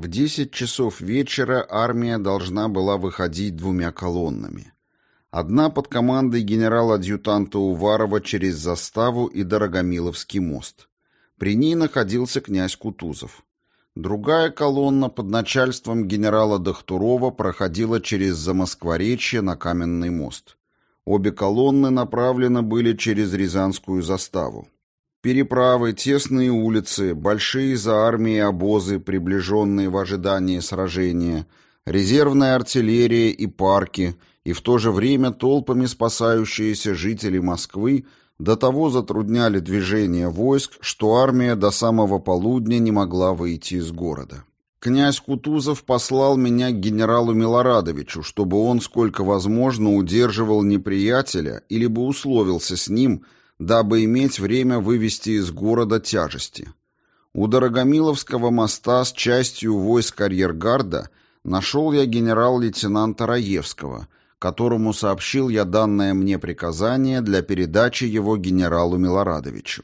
В 10 часов вечера армия должна была выходить двумя колоннами. Одна под командой генерала-адъютанта Уварова через заставу и Дорогомиловский мост. При ней находился князь Кутузов. Другая колонна под начальством генерала Дахтурова проходила через Замоскворечье на Каменный мост. Обе колонны направлены были через Рязанскую заставу. Переправы, тесные улицы, большие за армией обозы, приближенные в ожидании сражения, резервная артиллерия и парки – и в то же время толпами спасающиеся жители Москвы до того затрудняли движение войск, что армия до самого полудня не могла выйти из города. Князь Кутузов послал меня к генералу Милорадовичу, чтобы он сколько возможно удерживал неприятеля или бы условился с ним, дабы иметь время вывести из города тяжести. У Дорогомиловского моста с частью войск арьергарда нашел я генерал-лейтенанта Раевского – которому сообщил я данное мне приказание для передачи его генералу Милорадовичу.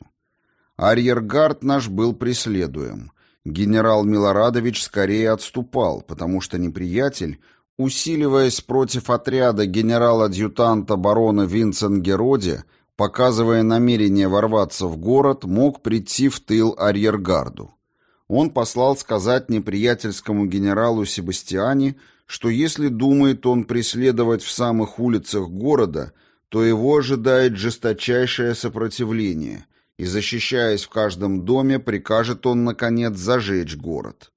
Арьергард наш был преследуем. Генерал Милорадович скорее отступал, потому что неприятель, усиливаясь против отряда генерал-адъютанта барона Винценгероде, показывая намерение ворваться в город, мог прийти в тыл арьергарду. Он послал сказать неприятельскому генералу Себастьяне, что если думает он преследовать в самых улицах города, то его ожидает жесточайшее сопротивление, и, защищаясь в каждом доме, прикажет он, наконец, зажечь город.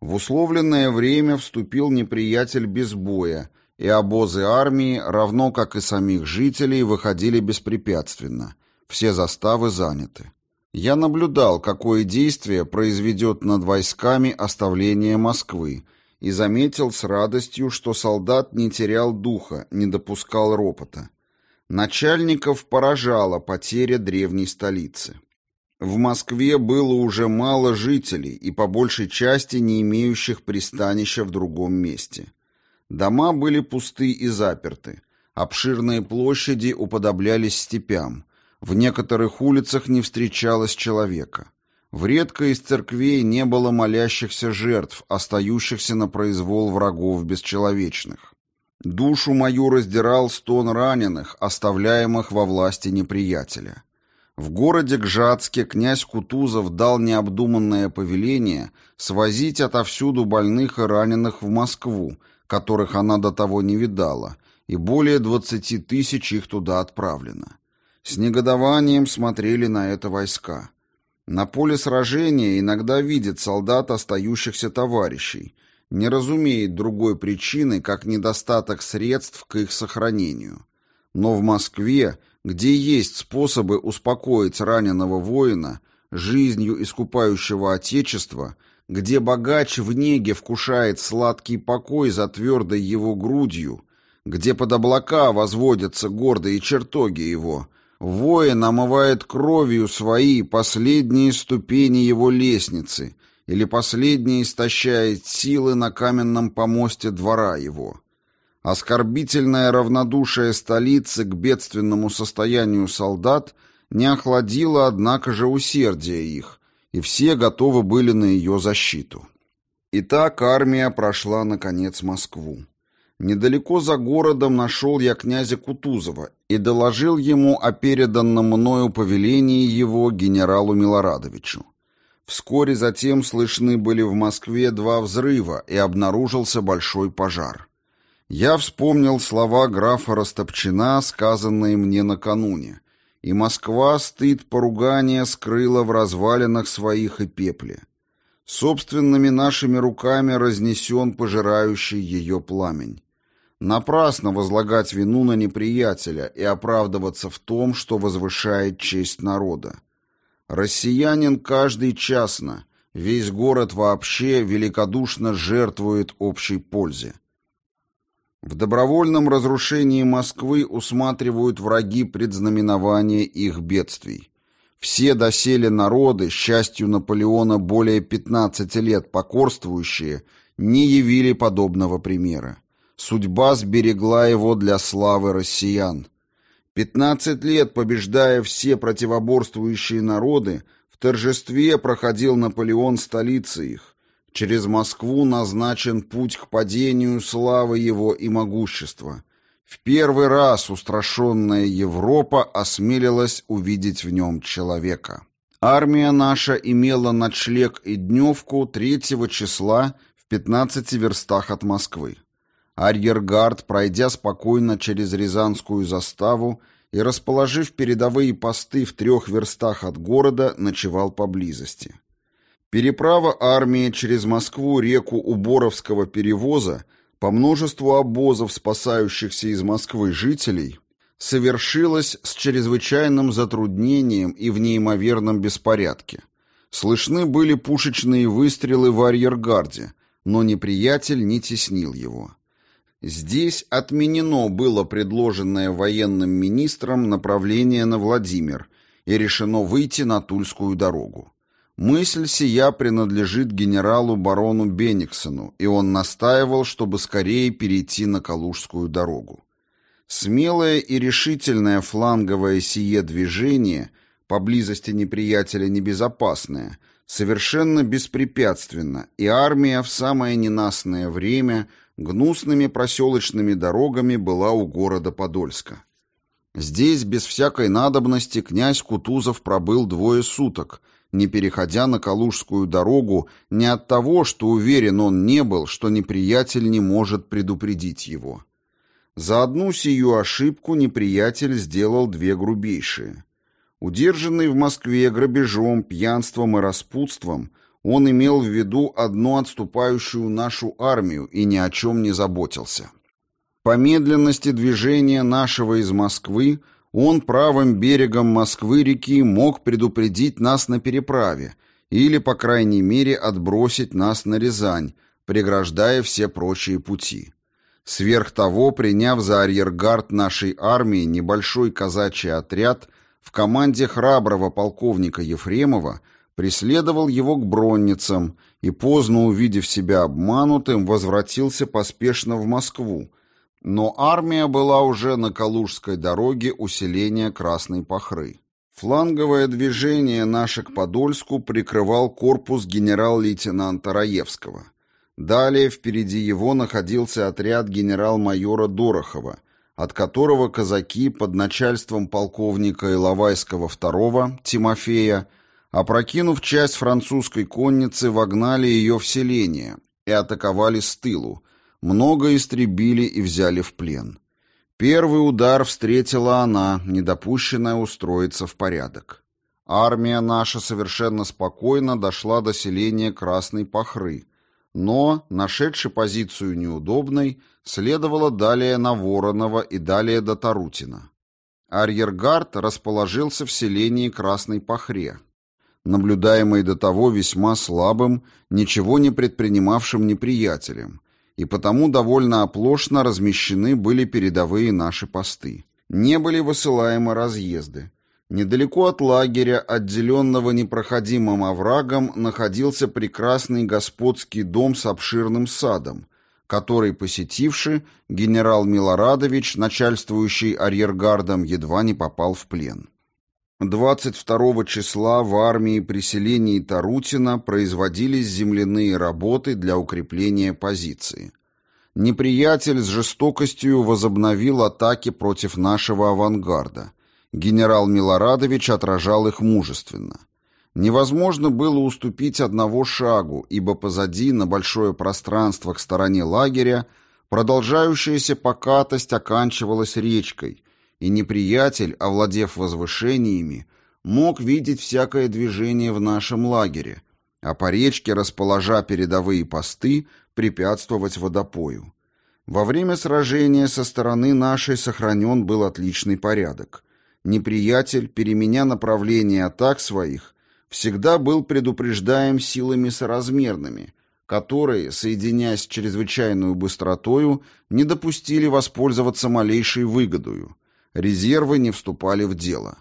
В условленное время вступил неприятель без боя, и обозы армии, равно как и самих жителей, выходили беспрепятственно. Все заставы заняты. Я наблюдал, какое действие произведет над войсками оставление Москвы, и заметил с радостью, что солдат не терял духа, не допускал ропота. Начальников поражала потеря древней столицы. В Москве было уже мало жителей и по большей части не имеющих пристанища в другом месте. Дома были пусты и заперты. Обширные площади уподоблялись степям. В некоторых улицах не встречалось человека. В редкой из церквей не было молящихся жертв, остающихся на произвол врагов бесчеловечных. Душу мою раздирал стон раненых, оставляемых во власти неприятеля. В городе Гжатске князь Кутузов дал необдуманное повеление свозить отовсюду больных и раненых в Москву, которых она до того не видала, и более двадцати тысяч их туда отправлено. С негодованием смотрели на это войска. На поле сражения иногда видит солдат остающихся товарищей, не разумеет другой причины, как недостаток средств к их сохранению. Но в Москве, где есть способы успокоить раненого воина, жизнью искупающего Отечества, где богач в неге вкушает сладкий покой за твердой его грудью, где под облака возводятся гордые чертоги его, Воин омывает кровью свои последние ступени его лестницы или последние истощает силы на каменном помосте двора его. Оскорбительное равнодушие столицы к бедственному состоянию солдат не охладило, однако же, усердие их, и все готовы были на ее защиту. Итак, армия прошла, наконец, Москву. Недалеко за городом нашел я князя Кутузова и доложил ему о переданном мною повелении его генералу Милорадовичу. Вскоре затем слышны были в Москве два взрыва, и обнаружился большой пожар. Я вспомнил слова графа Растопчина, сказанные мне накануне, и Москва стыд поругания скрыла в развалинах своих и пепле. Собственными нашими руками разнесен пожирающий ее пламень. Напрасно возлагать вину на неприятеля и оправдываться в том, что возвышает честь народа. Россиянин каждый частно, весь город вообще великодушно жертвует общей пользе. В добровольном разрушении Москвы усматривают враги предзнаменования их бедствий. Все доселе народы, счастью Наполеона более 15 лет покорствующие, не явили подобного примера. Судьба сберегла его для славы россиян. Пятнадцать лет, побеждая все противоборствующие народы, в торжестве проходил Наполеон столицы их. Через Москву назначен путь к падению славы его и могущества. В первый раз устрашенная Европа осмелилась увидеть в нем человека. Армия наша имела ночлег и дневку 3 числа в 15 верстах от Москвы. Арьергард, пройдя спокойно через Рязанскую заставу и расположив передовые посты в трех верстах от города, ночевал поблизости. Переправа армии через Москву реку Уборовского перевоза по множеству обозов спасающихся из Москвы жителей совершилась с чрезвычайным затруднением и в неимоверном беспорядке. Слышны были пушечные выстрелы в арьергарде, но неприятель не теснил его. Здесь отменено было предложенное военным министром направление на Владимир и решено выйти на Тульскую дорогу. Мысль сия принадлежит генералу барону Бениксону, и он настаивал, чтобы скорее перейти на Калужскую дорогу. Смелое и решительное фланговое сие движение, поблизости неприятеля небезопасное, совершенно беспрепятственно, и армия в самое ненастное время гнусными проселочными дорогами была у города Подольска. Здесь без всякой надобности князь Кутузов пробыл двое суток, не переходя на Калужскую дорогу не от того, что уверен он не был, что неприятель не может предупредить его. За одну сию ошибку неприятель сделал две грубейшие. Удержанный в Москве грабежом, пьянством и распутством, он имел в виду одну отступающую нашу армию и ни о чем не заботился. По медленности движения нашего из Москвы он правым берегом Москвы-реки мог предупредить нас на переправе или, по крайней мере, отбросить нас на Рязань, преграждая все прочие пути. Сверх того, приняв за арьергард нашей армии небольшой казачий отряд, в команде храброго полковника Ефремова преследовал его к бронницам и, поздно увидев себя обманутым, возвратился поспешно в Москву, но армия была уже на Калужской дороге усиления Красной Пахры. Фланговое движение наше к Подольску прикрывал корпус генерал-лейтенанта Раевского – Далее впереди его находился отряд генерал-майора Дорохова, от которого казаки под начальством полковника Иловайского II Тимофея, опрокинув часть французской конницы, вогнали ее в селение и атаковали с тылу, много истребили и взяли в плен. Первый удар встретила она, недопущенная устроиться в порядок. Армия наша совершенно спокойно дошла до селения Красной Пахры, но, нашедший позицию неудобной, следовало далее на Воронова и далее до Тарутина. Арьергард расположился в селении Красной Пахре, наблюдаемый до того весьма слабым, ничего не предпринимавшим неприятелем, и потому довольно оплошно размещены были передовые наши посты. Не были высылаемы разъезды. Недалеко от лагеря, отделенного непроходимым оврагом, находился прекрасный господский дом с обширным садом, который, посетивший, генерал Милорадович, начальствующий арьергардом, едва не попал в плен. 22 числа в армии при селении Тарутина производились земляные работы для укрепления позиции. Неприятель с жестокостью возобновил атаки против нашего авангарда – Генерал Милорадович отражал их мужественно. Невозможно было уступить одного шагу, ибо позади, на большое пространство к стороне лагеря, продолжающаяся покатость оканчивалась речкой, и неприятель, овладев возвышениями, мог видеть всякое движение в нашем лагере, а по речке, расположа передовые посты, препятствовать водопою. Во время сражения со стороны нашей сохранен был отличный порядок неприятель, переменя направление атак своих, всегда был предупреждаем силами соразмерными, которые, соединяясь с чрезвычайную быстротою, не допустили воспользоваться малейшей выгодою. Резервы не вступали в дело.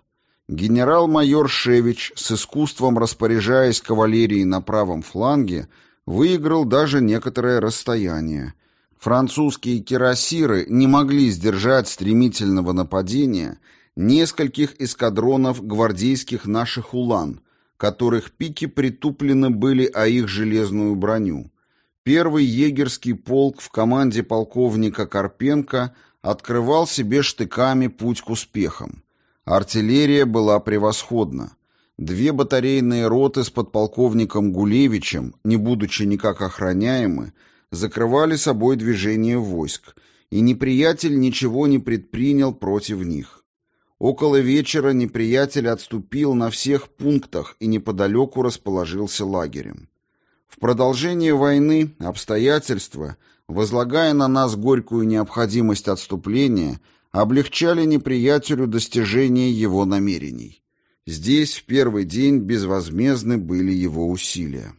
Генерал-майор Шевич, с искусством распоряжаясь кавалерией на правом фланге, выиграл даже некоторое расстояние. Французские кирасиры не могли сдержать стремительного нападения – нескольких эскадронов гвардейских наших улан, которых пики притуплены были о их железную броню. Первый егерский полк в команде полковника Карпенко открывал себе штыками путь к успехам. Артиллерия была превосходна. Две батарейные роты с подполковником Гулевичем, не будучи никак охраняемы, закрывали собой движение войск, и неприятель ничего не предпринял против них. Около вечера неприятель отступил на всех пунктах и неподалеку расположился лагерем. В продолжение войны обстоятельства, возлагая на нас горькую необходимость отступления, облегчали неприятелю достижение его намерений. Здесь в первый день безвозмездны были его усилия.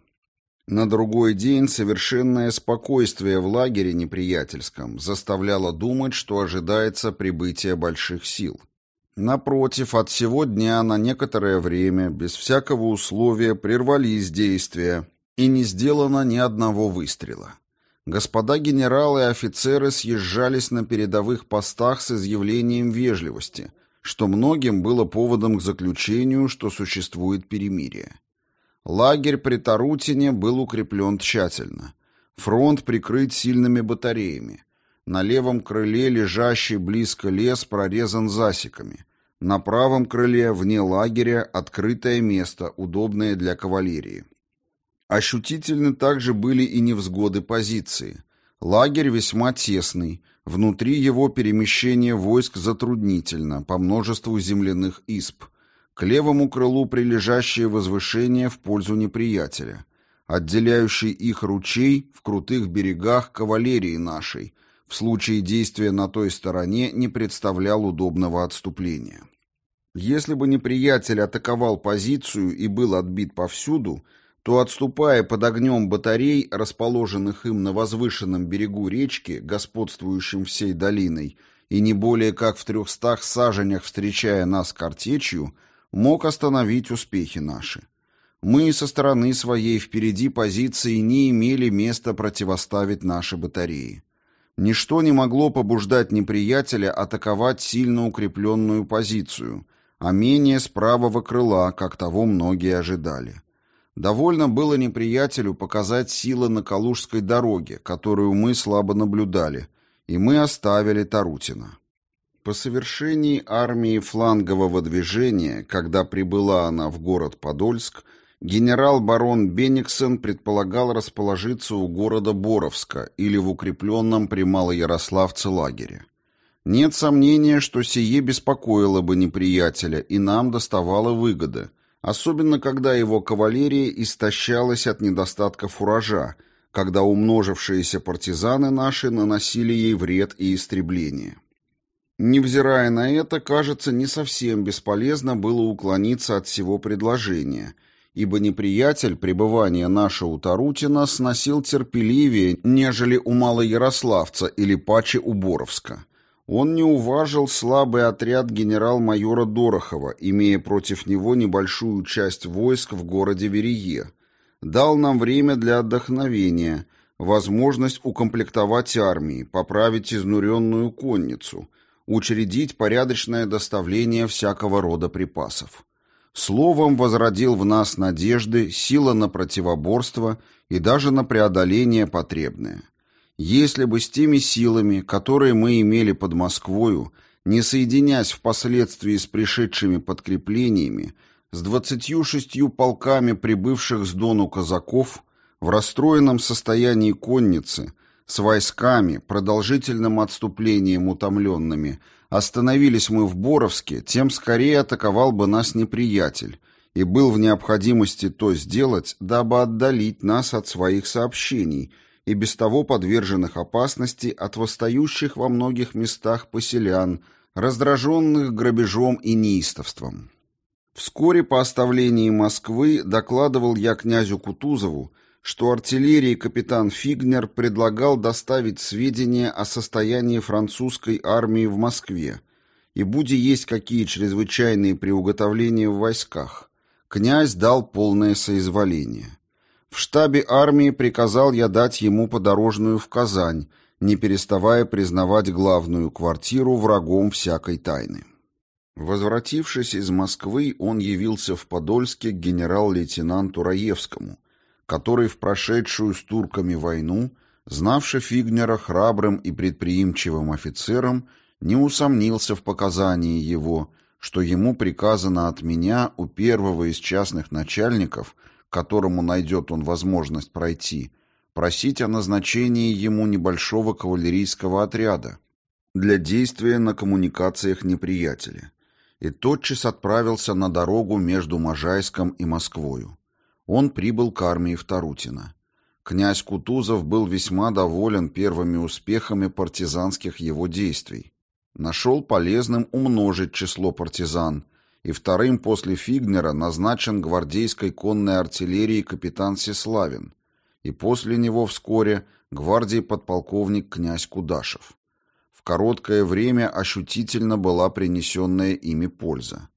На другой день совершенное спокойствие в лагере неприятельском заставляло думать, что ожидается прибытие больших сил. Напротив, от всего дня на некоторое время, без всякого условия, прервались действия, и не сделано ни одного выстрела. Господа генералы и офицеры съезжались на передовых постах с изъявлением вежливости, что многим было поводом к заключению, что существует перемирие. Лагерь при Тарутине был укреплен тщательно. Фронт прикрыт сильными батареями. На левом крыле лежащий близко лес прорезан засеками. На правом крыле, вне лагеря, открытое место, удобное для кавалерии. Ощутительны также были и невзгоды позиции. Лагерь весьма тесный, Внутри его перемещение войск затруднительно по множеству земляных исп. К левому крылу прилежащее возвышение в пользу неприятеля. Отделяющий их ручей в крутых берегах кавалерии нашей, в случае действия на той стороне не представлял удобного отступления. Если бы неприятель атаковал позицию и был отбит повсюду, то, отступая под огнем батарей, расположенных им на возвышенном берегу речки, господствующем всей долиной, и не более как в трехстах саженях встречая нас картечью, мог остановить успехи наши. Мы со стороны своей впереди позиции не имели места противоставить наши батареи. Ничто не могло побуждать неприятеля атаковать сильно укрепленную позицию, а менее с правого крыла, как того многие ожидали. Довольно было неприятелю показать силы на Калужской дороге, которую мы слабо наблюдали, и мы оставили Тарутина. По совершении армии флангового движения, когда прибыла она в город Подольск, генерал-барон Бениксен предполагал расположиться у города Боровска или в укрепленном при Малоярославце лагере. Нет сомнения, что сие беспокоило бы неприятеля и нам доставало выгоды, особенно когда его кавалерия истощалась от недостатка фуража, когда умножившиеся партизаны наши наносили ей вред и истребление. Невзирая на это, кажется, не совсем бесполезно было уклониться от всего предложения, ибо неприятель пребывания нашего у Тарутина сносил терпеливее, нежели у Малоярославца или Пачи у Боровска. Он не уважил слабый отряд генерал-майора Дорохова, имея против него небольшую часть войск в городе Верие. Дал нам время для отдохновения, возможность укомплектовать армии, поправить изнуренную конницу, учредить порядочное доставление всякого рода припасов. Словом, возродил в нас надежды, сила на противоборство и даже на преодоление потребное. Если бы с теми силами, которые мы имели под Москвою, не соединясь впоследствии с пришедшими подкреплениями, с двадцатью шестью полками прибывших с Дону казаков, в расстроенном состоянии конницы, с войсками, продолжительным отступлением утомленными, остановились мы в Боровске, тем скорее атаковал бы нас неприятель, и был в необходимости то сделать, дабы отдалить нас от своих сообщений – и без того подверженных опасности от восстающих во многих местах поселян, раздраженных грабежом и неистовством. Вскоре по оставлении Москвы докладывал я князю Кутузову, что артиллерии капитан Фигнер предлагал доставить сведения о состоянии французской армии в Москве и будь есть какие чрезвычайные приуготовления в войсках. Князь дал полное соизволение. В штабе армии приказал я дать ему подорожную в Казань, не переставая признавать главную квартиру врагом всякой тайны. Возвратившись из Москвы, он явился в Подольске к генерал-лейтенанту Раевскому, который в прошедшую с турками войну, знавший Фигнера храбрым и предприимчивым офицером, не усомнился в показании его, что ему приказано от меня у первого из частных начальников, которому найдет он возможность пройти, просить о назначении ему небольшого кавалерийского отряда для действия на коммуникациях неприятеля и тотчас отправился на дорогу между Можайском и Москвою. Он прибыл к армии Вторутина. Князь Кутузов был весьма доволен первыми успехами партизанских его действий. Нашел полезным умножить число партизан, и вторым после Фигнера назначен гвардейской конной артиллерии капитан Сеславин, и после него вскоре гвардии подполковник князь Кудашев короткое время ощутительно была принесенная ими польза.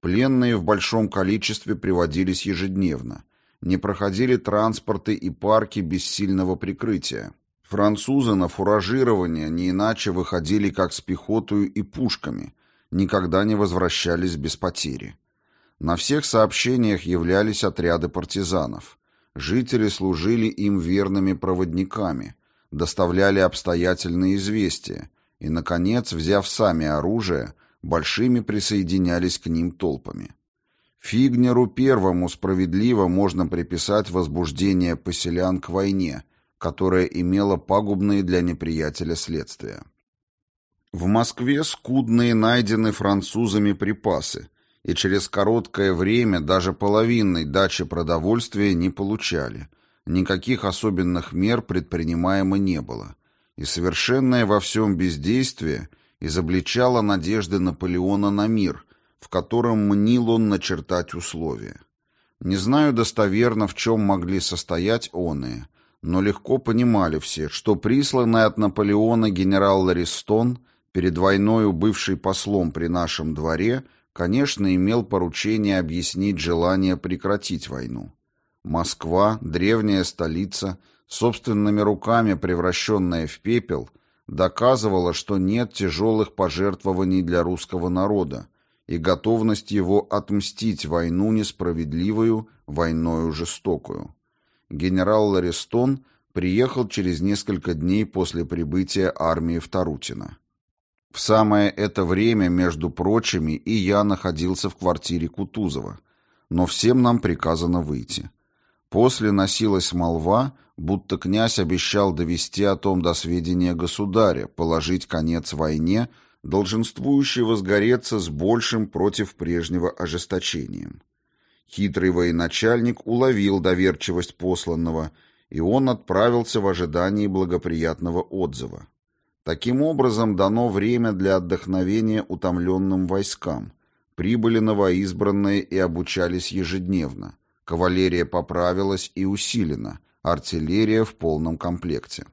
Пленные в большом количестве приводились ежедневно. Не проходили транспорты и парки без сильного прикрытия. Французы на фуражирование не иначе выходили как с пехотою и пушками, никогда не возвращались без потери. На всех сообщениях являлись отряды партизанов. Жители служили им верными проводниками, доставляли обстоятельные известия, и, наконец, взяв сами оружие, большими присоединялись к ним толпами. Фигнеру первому справедливо можно приписать возбуждение поселян к войне, которая имела пагубные для неприятеля следствия. В Москве скудные найдены французами припасы, и через короткое время даже половинной дачи продовольствия не получали. Никаких особенных мер предпринимаемо не было и совершенное во всем бездействие изобличало надежды Наполеона на мир, в котором мнил он начертать условия. Не знаю достоверно, в чем могли состоять оные, но легко понимали все, что присланный от Наполеона генерал Ларистон, перед войною бывший послом при нашем дворе, конечно, имел поручение объяснить желание прекратить войну. Москва, древняя столица, собственными руками превращенная в пепел, доказывала, что нет тяжелых пожертвований для русского народа и готовность его отмстить войну несправедливую, войною жестокую. Генерал Ларистон приехал через несколько дней после прибытия армии в Тарутино. В самое это время, между прочими, и я находился в квартире Кутузова, но всем нам приказано выйти. После носилась молва, будто князь обещал довести о том до сведения государя, положить конец войне, долженствующей возгореться с большим против прежнего ожесточением. Хитрый военачальник уловил доверчивость посланного, и он отправился в ожидании благоприятного отзыва. Таким образом, дано время для отдохновения утомленным войскам. Прибыли новоизбранные и обучались ежедневно. Кавалерия поправилась и усилена, артиллерия в полном комплекте.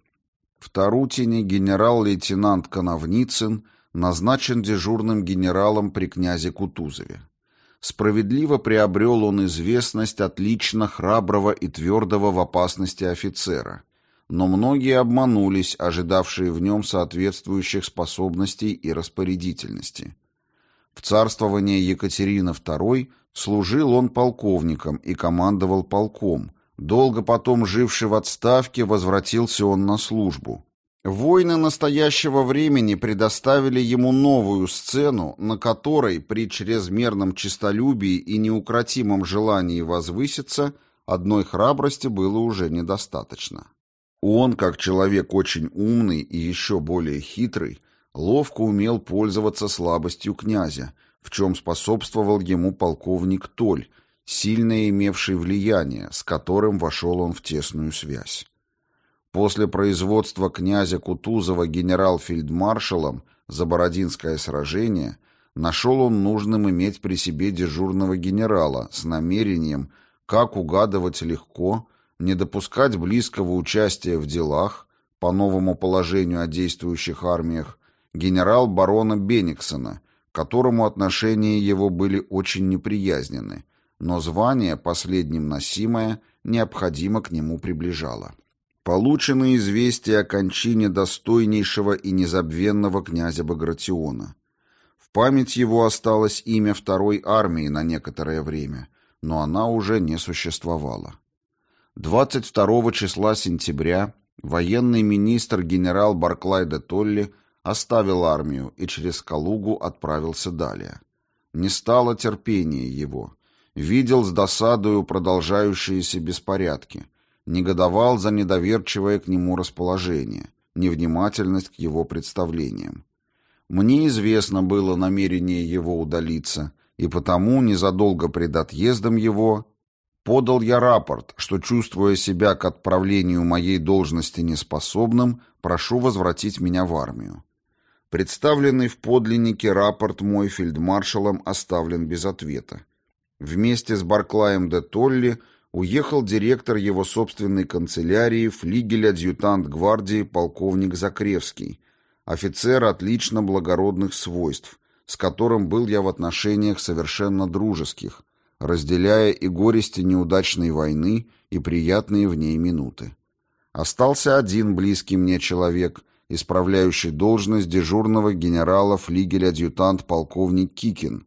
В Тарутине генерал-лейтенант Коновницын назначен дежурным генералом при князе Кутузове. Справедливо приобрел он известность отлично храброго и твердого в опасности офицера, но многие обманулись, ожидавшие в нем соответствующих способностей и распорядительности. В царствовании Екатерины II Служил он полковником и командовал полком. Долго потом, живший в отставке, возвратился он на службу. Войны настоящего времени предоставили ему новую сцену, на которой при чрезмерном честолюбии и неукротимом желании возвыситься одной храбрости было уже недостаточно. Он, как человек очень умный и еще более хитрый, ловко умел пользоваться слабостью князя – в чем способствовал ему полковник Толь, сильно имевший влияние, с которым вошел он в тесную связь. После производства князя Кутузова генерал-фельдмаршалом за Бородинское сражение нашел он нужным иметь при себе дежурного генерала с намерением, как угадывать легко, не допускать близкого участия в делах, по новому положению о действующих армиях, генерал-барона Бениксона, которому отношения его были очень неприязнены, но звание, последним носимое, необходимо к нему приближало. Получено известие о кончине достойнейшего и незабвенного князя Багратиона. В память его осталось имя второй армии на некоторое время, но она уже не существовала. 22 числа сентября военный министр генерал Барклай де Толли оставил армию и через Калугу отправился далее. Не стало терпения его. Видел с досадою продолжающиеся беспорядки. Негодовал за недоверчивое к нему расположение, невнимательность к его представлениям. Мне известно было намерение его удалиться, и потому незадолго пред отъездом его подал я рапорт, что, чувствуя себя к отправлению моей должности неспособным, прошу возвратить меня в армию. Представленный в подлиннике рапорт мой фельдмаршалом оставлен без ответа. Вместе с Барклаем де Толли уехал директор его собственной канцелярии, флигель-адъютант гвардии полковник Закревский, офицер отлично благородных свойств, с которым был я в отношениях совершенно дружеских, разделяя и горести неудачной войны, и приятные в ней минуты. Остался один близкий мне человек, исправляющий должность дежурного генерала флигель-адъютант полковник Кикин,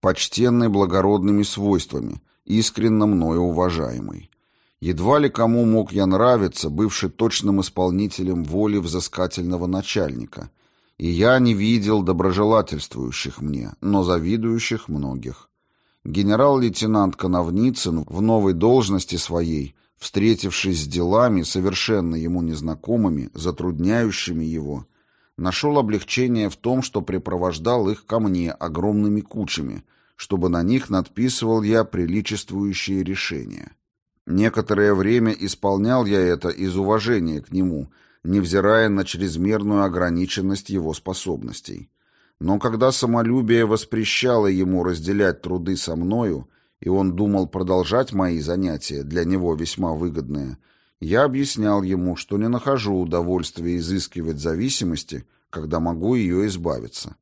почтенный благородными свойствами, искренно мною уважаемый. Едва ли кому мог я нравиться, бывший точным исполнителем воли взыскательного начальника, и я не видел доброжелательствующих мне, но завидующих многих. Генерал-лейтенант Коновницын в новой должности своей встретившись с делами, совершенно ему незнакомыми, затрудняющими его, нашел облегчение в том, что припровождал их ко мне огромными кучами, чтобы на них надписывал я приличествующие решения. Некоторое время исполнял я это из уважения к нему, невзирая на чрезмерную ограниченность его способностей. Но когда самолюбие воспрещало ему разделять труды со мною, и он думал продолжать мои занятия, для него весьма выгодные, я объяснял ему, что не нахожу удовольствия изыскивать зависимости, когда могу ее избавиться.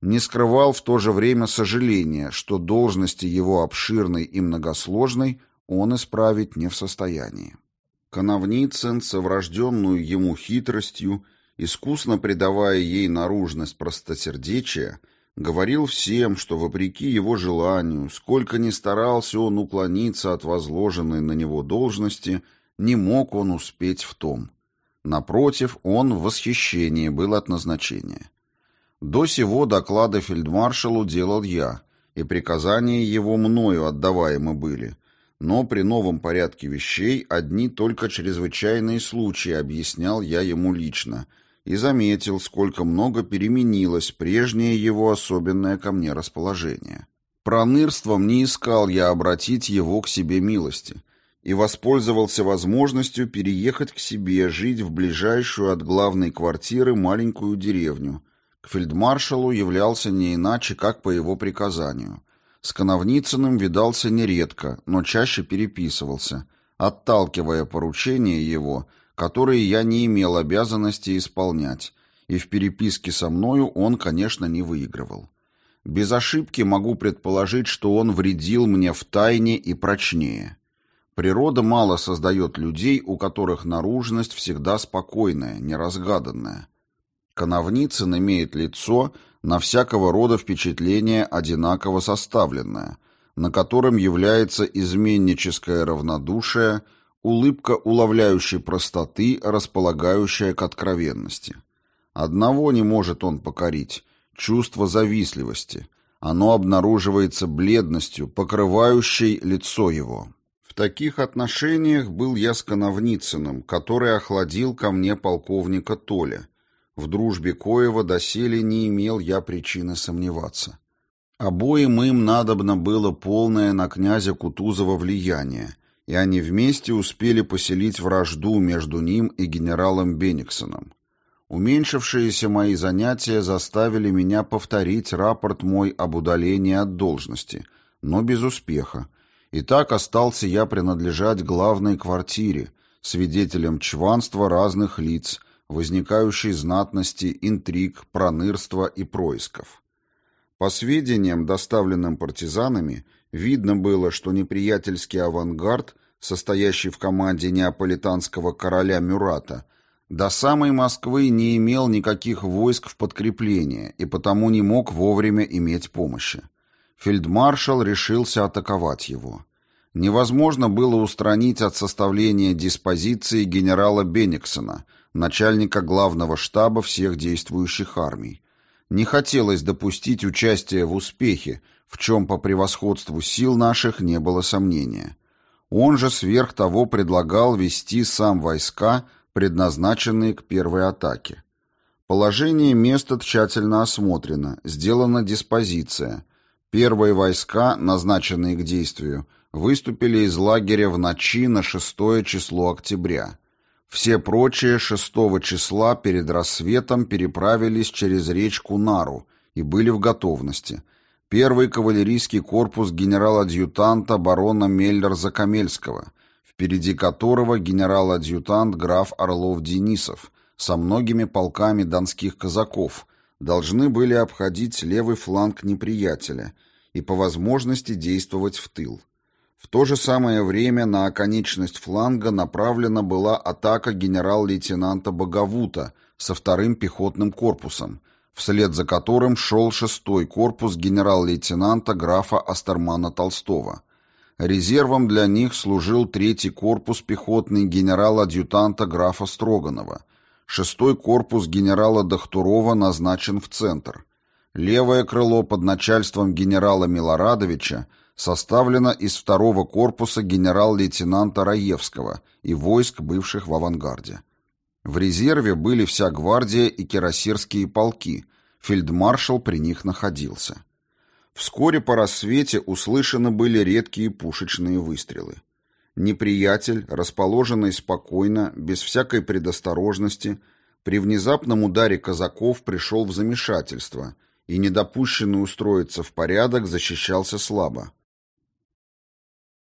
Не скрывал в то же время сожаления, что должности его обширной и многосложной он исправить не в состоянии. Коновницын, соврожденную ему хитростью, искусно придавая ей наружность простосердечия, Говорил всем, что вопреки его желанию, сколько ни старался он уклониться от возложенной на него должности, не мог он успеть в том. Напротив, он в восхищении был от назначения. До сего доклада фельдмаршалу делал я, и приказания его мною отдаваемы были, но при новом порядке вещей одни только чрезвычайные случаи объяснял я ему лично — и заметил, сколько много переменилось прежнее его особенное ко мне расположение. Пронырством не искал я обратить его к себе милости и воспользовался возможностью переехать к себе жить в ближайшую от главной квартиры маленькую деревню. К фельдмаршалу являлся не иначе, как по его приказанию. С Коновницыным видался нередко, но чаще переписывался, отталкивая поручения его – которые я не имел обязанности исполнять, и в переписке со мною он, конечно, не выигрывал. Без ошибки могу предположить, что он вредил мне в тайне и прочнее. Природа мало создает людей, у которых наружность всегда спокойная, неразгаданная. Коновницын имеет лицо на всякого рода впечатление одинаково составленное, на котором является изменническое равнодушие – улыбка уловляющей простоты, располагающая к откровенности. Одного не может он покорить — чувство завистливости. Оно обнаруживается бледностью, покрывающей лицо его. В таких отношениях был я с Коновницыным, который охладил ко мне полковника Толя. В дружбе Коева доселе не имел я причины сомневаться. Обоим им надобно было полное на князя Кутузова влияние — и они вместе успели поселить вражду между ним и генералом Бениксоном. Уменьшившиеся мои занятия заставили меня повторить рапорт мой об удалении от должности, но без успеха. И так остался я принадлежать главной квартире, свидетелем чванства разных лиц, возникающей знатности, интриг, пронырства и происков. По сведениям, доставленным партизанами, Видно было, что неприятельский авангард, состоящий в команде неаполитанского короля Мюрата, До самой Москвы не имел никаких войск в подкрепление и потому не мог вовремя иметь помощи. Фельдмаршал решился атаковать его. Невозможно было устранить от составления диспозиции генерала Бениксона, начальника главного штаба всех действующих армий. Не хотелось допустить участия в успехе, в чем по превосходству сил наших не было сомнения. Он же сверх того предлагал вести сам войска предназначенные к первой атаке. Положение места тщательно осмотрено, сделана диспозиция. Первые войска, назначенные к действию, выступили из лагеря в ночи на 6 число октября. Все прочие 6 числа перед рассветом переправились через речку Нару и были в готовности. Первый кавалерийский корпус генерала-адъютанта барона Меллер-Закамельского – впереди которого генерал-адъютант граф Орлов-Денисов со многими полками донских казаков должны были обходить левый фланг неприятеля и по возможности действовать в тыл. В то же самое время на оконечность фланга направлена была атака генерал-лейтенанта Боговута со вторым пехотным корпусом, вслед за которым шел шестой корпус генерал-лейтенанта графа Астермана Толстого – Резервом для них служил третий корпус пехотный генерала-адъютанта графа Строганова. Шестой корпус генерала Дахтурова назначен в центр. Левое крыло под начальством генерала Милорадовича составлено из второго корпуса генерал-лейтенанта Раевского и войск, бывших в авангарде. В резерве были вся гвардия и кирасирские полки. Фельдмаршал при них находился. Вскоре по рассвете услышаны были редкие пушечные выстрелы. Неприятель, расположенный спокойно, без всякой предосторожности, при внезапном ударе казаков пришел в замешательство и, недопущенный устроиться в порядок, защищался слабо.